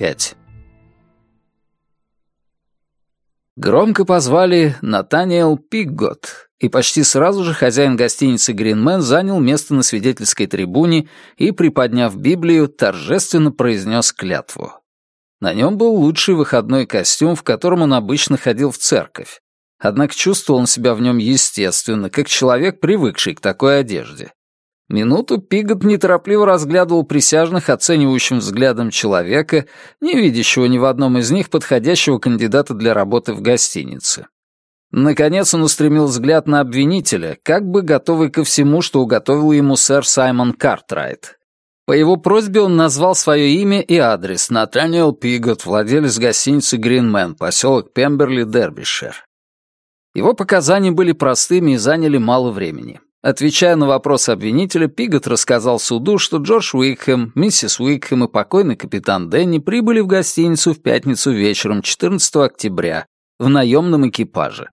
пять. Громко позвали Натаниэл Пиггот, и почти сразу же хозяин гостиницы «Гринмен» занял место на свидетельской трибуне и, приподняв Библию, торжественно произнес клятву. На нем был лучший выходной костюм, в котором он обычно ходил в церковь. Однако чувствовал он себя в нем естественно, как человек, привыкший к такой одежде. Минуту Пигот неторопливо разглядывал присяжных оценивающим взглядом человека, не видящего ни в одном из них подходящего кандидата для работы в гостинице. Наконец он устремил взгляд на обвинителя, как бы готовый ко всему, что уготовил ему сэр Саймон Картрайт. По его просьбе он назвал свое имя и адрес Натаниэл Пигот, владелец гостиницы «Гринмен», поселок Пемберли, Дербишер. Его показания были простыми и заняли мало времени. Отвечая на вопрос обвинителя, Пигот рассказал суду, что Джордж Уикхэм, миссис Уикхэм и покойный капитан Дэнни прибыли в гостиницу в пятницу вечером 14 октября в наемном экипаже.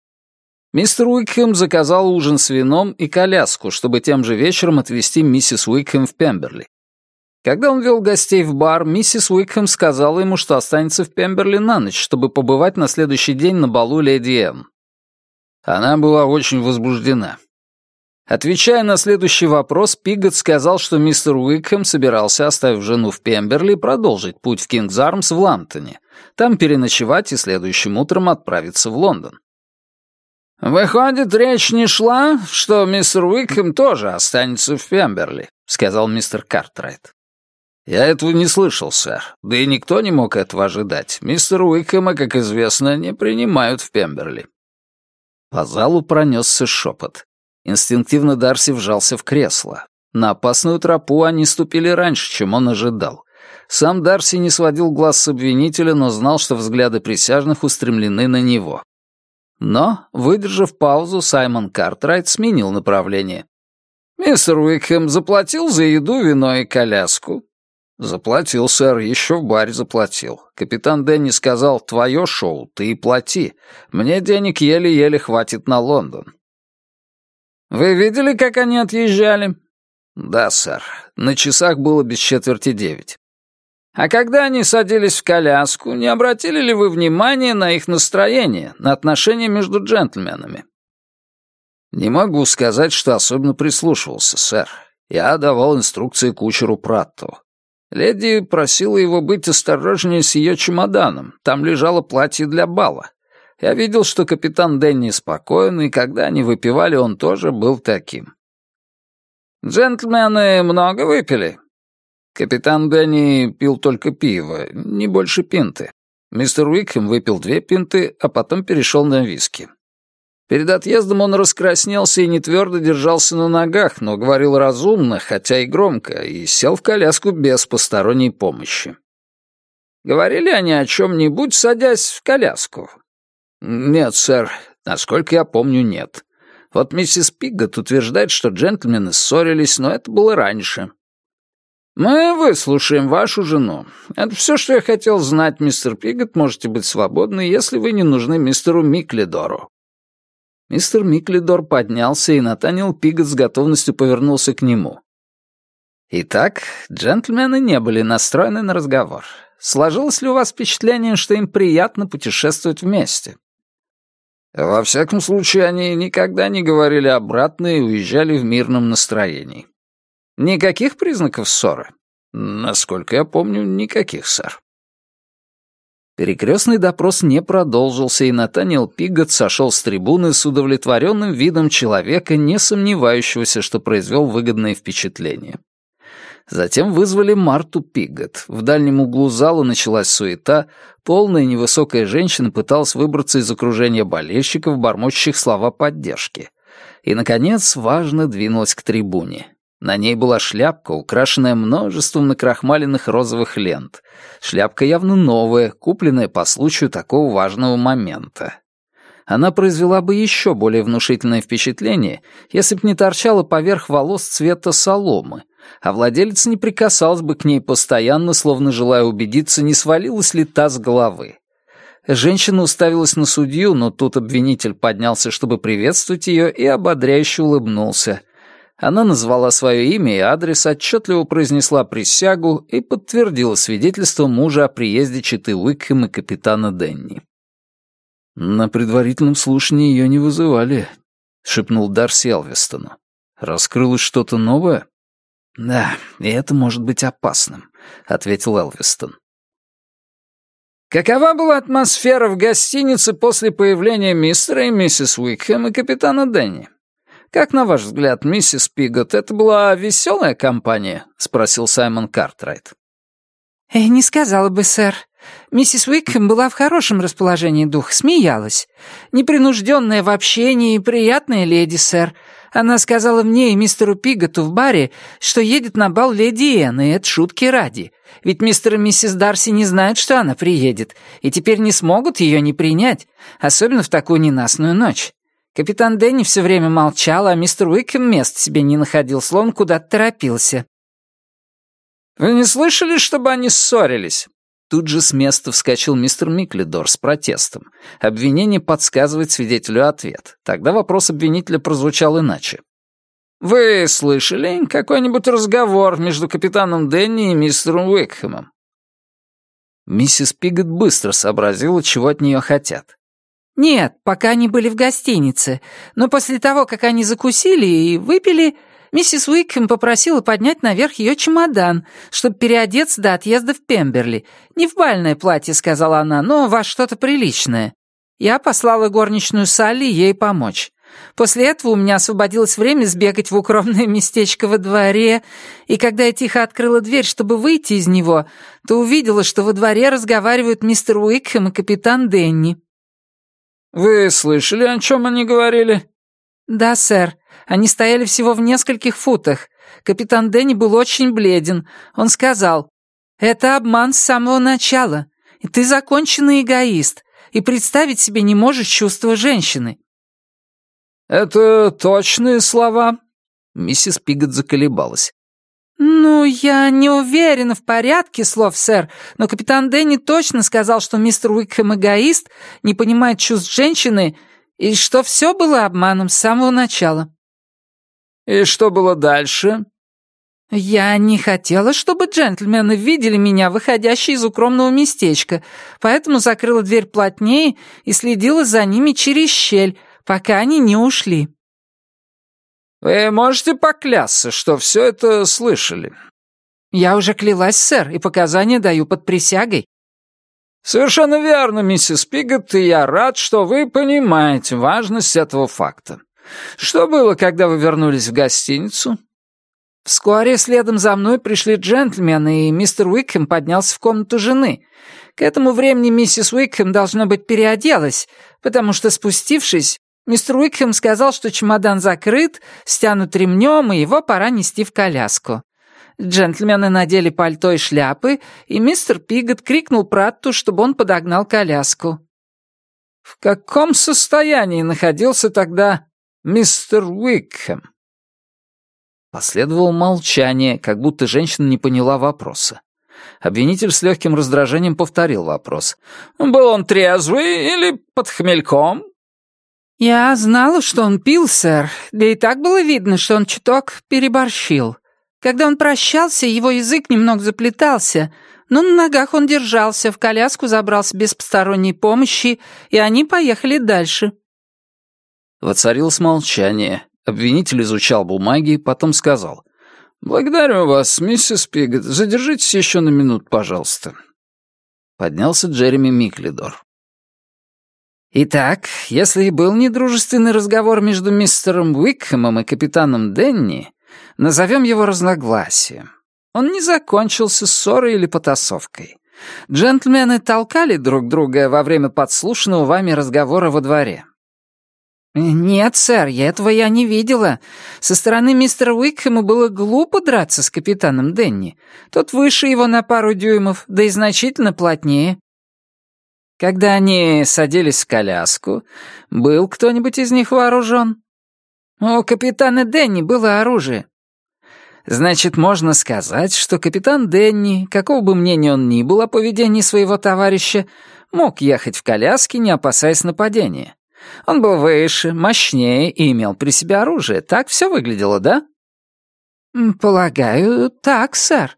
Мистер Уикхэм заказал ужин с вином и коляску, чтобы тем же вечером отвезти миссис Уикхэм в Пемберли. Когда он вел гостей в бар, миссис Уикхэм сказала ему, что останется в Пемберли на ночь, чтобы побывать на следующий день на балу Леди Энн. Она была очень возбуждена. Отвечая на следующий вопрос, Пигот сказал, что мистер Уикхэм собирался, оставив жену в Пемберли, продолжить путь в Кингзармс в Ламптоне, там переночевать и следующим утром отправиться в Лондон. «Выходит, речь не шла, что мистер Уикхэм тоже останется в Пемберли», — сказал мистер Картрайт. «Я этого не слышал, сэр. Да и никто не мог этого ожидать. Мистер Уикхэма, как известно, не принимают в Пемберли». По залу пронесся шепот. Инстинктивно Дарси вжался в кресло. На опасную тропу они ступили раньше, чем он ожидал. Сам Дарси не сводил глаз с обвинителя, но знал, что взгляды присяжных устремлены на него. Но, выдержав паузу, Саймон Картрайт сменил направление. «Мистер Уикхэм заплатил за еду, вино и коляску?» «Заплатил, сэр, еще в баре заплатил. Капитан Дэнни сказал, твое шоу, ты и плати. Мне денег еле-еле хватит на Лондон. Вы видели, как они отъезжали?» «Да, сэр. На часах было без четверти девять». «А когда они садились в коляску, не обратили ли вы внимания на их настроение, на отношения между джентльменами?» «Не могу сказать, что особенно прислушивался, сэр. Я давал инструкции кучеру Пратту. Леди просила его быть осторожнее с ее чемоданом. Там лежало платье для бала. Я видел, что капитан Дэнни спокоен, и когда они выпивали, он тоже был таким. «Джентльмены много выпили?» «Капитан Дэнни пил только пиво, не больше пинты. Мистер Уикхэм выпил две пинты, а потом перешел на виски. Перед отъездом он раскраснелся и не твердо держался на ногах, но говорил разумно, хотя и громко, и сел в коляску без посторонней помощи. Говорили они о чем-нибудь, садясь в коляску?» «Нет, сэр, насколько я помню, нет. Вот миссис Пиггот утверждает, что джентльмены ссорились, но это было раньше». «Мы выслушаем вашу жену. Это все, что я хотел знать, мистер Пигот. Можете быть свободны, если вы не нужны мистеру Миклидору». Мистер Миклидор поднялся, и Натаниэл Пигот с готовностью повернулся к нему. Итак, джентльмены не были настроены на разговор. Сложилось ли у вас впечатление, что им приятно путешествовать вместе? Во всяком случае, они никогда не говорили обратно и уезжали в мирном настроении. Никаких признаков ссоры? Насколько я помню, никаких, сэр. Перекрестный допрос не продолжился, и Натаниэл Пигот сошел с трибуны с удовлетворенным видом человека, не сомневающегося, что произвел выгодное впечатление. Затем вызвали Марту Пигот. В дальнем углу зала началась суета. Полная невысокая женщина пыталась выбраться из окружения болельщиков, бормочущих слова поддержки. И, наконец, важно двинулась к трибуне. На ней была шляпка, украшенная множеством накрахмаленных розовых лент. Шляпка явно новая, купленная по случаю такого важного момента. Она произвела бы еще более внушительное впечатление, если б не торчала поверх волос цвета соломы, а владелец не прикасался бы к ней постоянно, словно желая убедиться, не свалилась ли та с головы. Женщина уставилась на судью, но тут обвинитель поднялся, чтобы приветствовать ее, и ободряюще улыбнулся. Она назвала свое имя и адрес, отчетливо произнесла присягу и подтвердила свидетельство мужа о приезде Читы Уикхэм и капитана Денни. «На предварительном слушании ее не вызывали», — шепнул Дарси Элвистону. «Раскрылось что-то новое?» «Да, и это может быть опасным», — ответил Элвистон. Какова была атмосфера в гостинице после появления мистера и миссис Уикхэм и капитана Дэнни? «Как, на ваш взгляд, миссис Пигот, это была веселая компания?» — спросил Саймон Картрайт. Э, «Не сказала бы, сэр. Миссис Уикхэм была в хорошем расположении духа, смеялась. Непринужденная в общении и приятная леди, сэр. Она сказала мне и мистеру Пиготу в баре, что едет на бал леди Энн, и это шутки ради. Ведь мистер и миссис Дарси не знают, что она приедет, и теперь не смогут ее не принять, особенно в такую ненастную ночь. Капитан Дэнни все время молчал, а мистер Уикхэм мест себе не находил, слон куда-то торопился. «Вы не слышали, чтобы они ссорились?» Тут же с места вскочил мистер Миклидор с протестом. Обвинение подсказывает свидетелю ответ. Тогда вопрос обвинителя прозвучал иначе. «Вы слышали какой-нибудь разговор между капитаном Дэнни и мистером Уикхэмом?» Миссис Пигот быстро сообразила, чего от нее хотят. «Нет, пока они были в гостинице, но после того, как они закусили и выпили, Миссис Уикхэм попросила поднять наверх ее чемодан, чтобы переодеться до отъезда в Пемберли. Не в бальное платье, сказала она, но во что-то приличное. Я послала горничную Салли ей помочь. После этого у меня освободилось время сбегать в укромное местечко во дворе, и когда я тихо открыла дверь, чтобы выйти из него, то увидела, что во дворе разговаривают мистер Уикхэм и капитан Денни. «Вы слышали, о чем они говорили?» «Да, сэр. Они стояли всего в нескольких футах. Капитан Дэнни был очень бледен. Он сказал, «Это обман с самого начала. И ты законченный эгоист, и представить себе не можешь чувства женщины». «Это точные слова?» Миссис Пигот заколебалась. «Ну, я не уверена в порядке слов, сэр, но капитан Дэнни точно сказал, что мистер Уикхэм эгоист, не понимает чувств женщины и что все было обманом с самого начала». «И что было дальше?» «Я не хотела, чтобы джентльмены видели меня, выходящей из укромного местечка, поэтому закрыла дверь плотнее и следила за ними через щель, пока они не ушли». «Вы можете поклясться, что все это слышали?» «Я уже клялась, сэр, и показания даю под присягой». «Совершенно верно, миссис Пигот, и я рад, что вы понимаете важность этого факта. Что было, когда вы вернулись в гостиницу? Вскоре следом за мной пришли джентльмены, и мистер Уикхэм поднялся в комнату жены. К этому времени миссис Уикхэм, должно быть, переоделась, потому что, спустившись, мистер Уикхэм сказал, что чемодан закрыт, стянут ремнем, и его пора нести в коляску. Джентльмены надели пальто и шляпы, и мистер Пигот крикнул Пратту, чтобы он подогнал коляску. «В каком состоянии находился тогда мистер Уикхэм». Последовало молчание, как будто женщина не поняла вопроса. Обвинитель с легким раздражением повторил вопрос. «Был он трезвый или под хмельком?» «Я знала, что он пил, сэр, да и так было видно, что он чуток переборщил. Когда он прощался, его язык немного заплетался, но на ногах он держался, в коляску забрался без посторонней помощи, и они поехали дальше». Воцарилось молчание. Обвинитель изучал бумаги потом сказал. «Благодарю вас, миссис Пигот. Задержитесь еще на минут, пожалуйста». Поднялся Джереми Миклидор. «Итак, если и был недружественный разговор между мистером Уикхэмом и капитаном Денни, назовем его разногласием. Он не закончился ссорой или потасовкой. Джентльмены толкали друг друга во время подслушанного вами разговора во дворе. «Нет, сэр, я этого я не видела. Со стороны мистера Уикхэма было глупо драться с капитаном Денни. Тот выше его на пару дюймов, да и значительно плотнее». «Когда они садились в коляску, был кто-нибудь из них вооружен?» «У капитана Денни было оружие». «Значит, можно сказать, что капитан Денни, какого бы мнения он ни был о поведении своего товарища, мог ехать в коляске, не опасаясь нападения». Он был выше, мощнее и имел при себе оружие. Так все выглядело, да?» «Полагаю, так, сэр».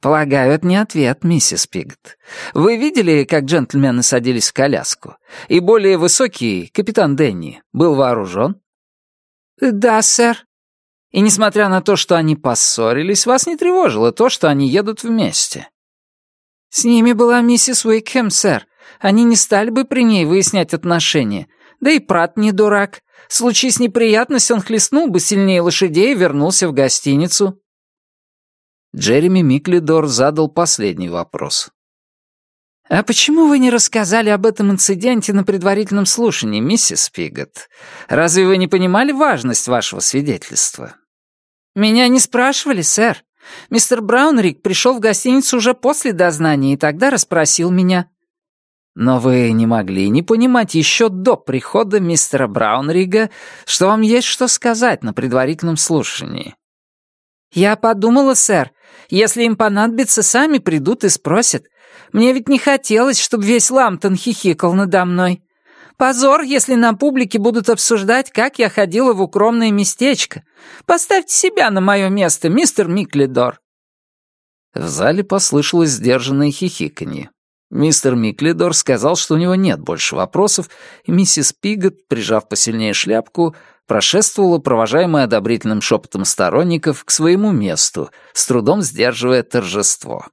«Полагаю, это не ответ, миссис Пигт. Вы видели, как джентльмены садились в коляску? И более высокий, капитан Денни, был вооружен?» «Да, сэр». «И несмотря на то, что они поссорились, вас не тревожило то, что они едут вместе?» «С ними была миссис Уикхэм, сэр. Они не стали бы при ней выяснять отношения. Да и Прат не дурак. Случись неприятность, он хлестнул бы сильнее лошадей и вернулся в гостиницу». Джереми Миклидор задал последний вопрос. «А почему вы не рассказали об этом инциденте на предварительном слушании, миссис Пигот? Разве вы не понимали важность вашего свидетельства?» «Меня не спрашивали, сэр. Мистер Браунрик пришел в гостиницу уже после дознания и тогда расспросил меня. Но вы не могли не понимать еще до прихода мистера Браунрига, что вам есть что сказать на предварительном слушании. Я подумала, сэр, если им понадобится, сами придут и спросят. Мне ведь не хотелось, чтобы весь Ламтон хихикал надо мной. Позор, если на публике будут обсуждать, как я ходила в укромное местечко. Поставьте себя на мое место, мистер Миклидор. В зале послышалось сдержанное хихиканье. Мистер Миклидор сказал, что у него нет больше вопросов, и миссис Пигот, прижав посильнее шляпку, прошествовала, провожаемая одобрительным шепотом сторонников, к своему месту, с трудом сдерживая торжество.